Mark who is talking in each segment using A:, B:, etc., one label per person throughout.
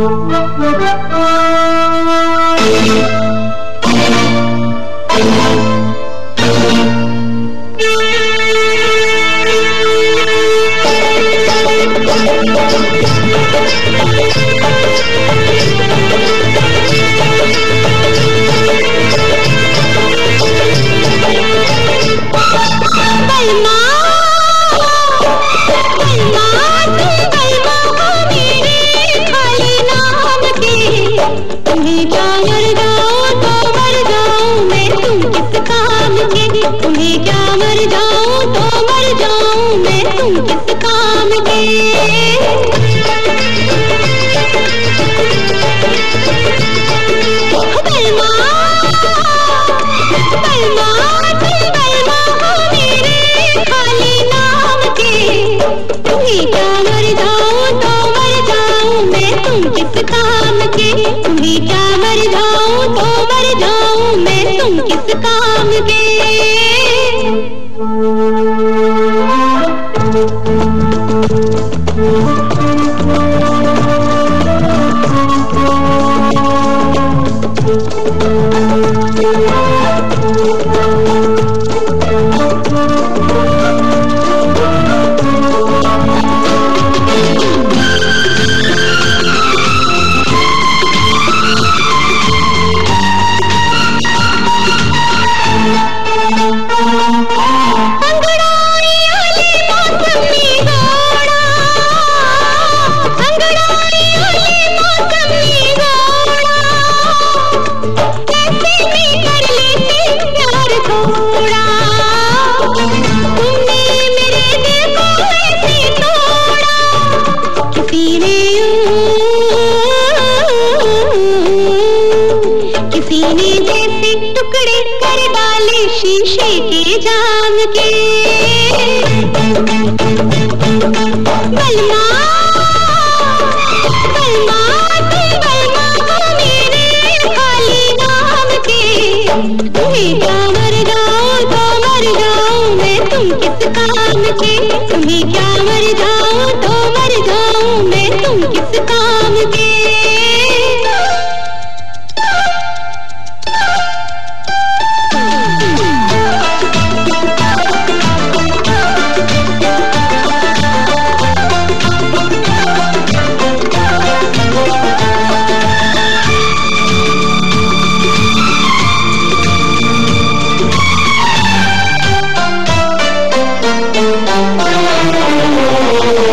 A: तुम्हें क्या मर तो मर जाऊँ मैं। तुम किस काम के? के। तुम्हें क्या मर जाऊँ तो मर जाऊँ मैं। तुम किस काम के सीने जैसे टुकड़े कर डाले शीशे के जाम के। बलमा बलमा बलमा मेरे खाली नाम के।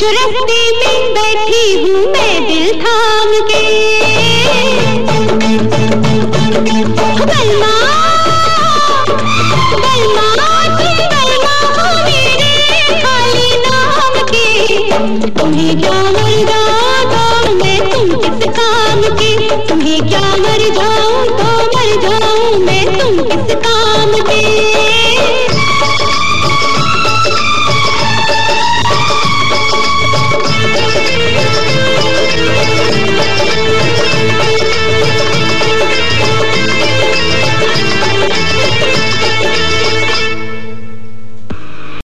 A: जो रस्ते में बैठी हूँ मैं दिल थाम के।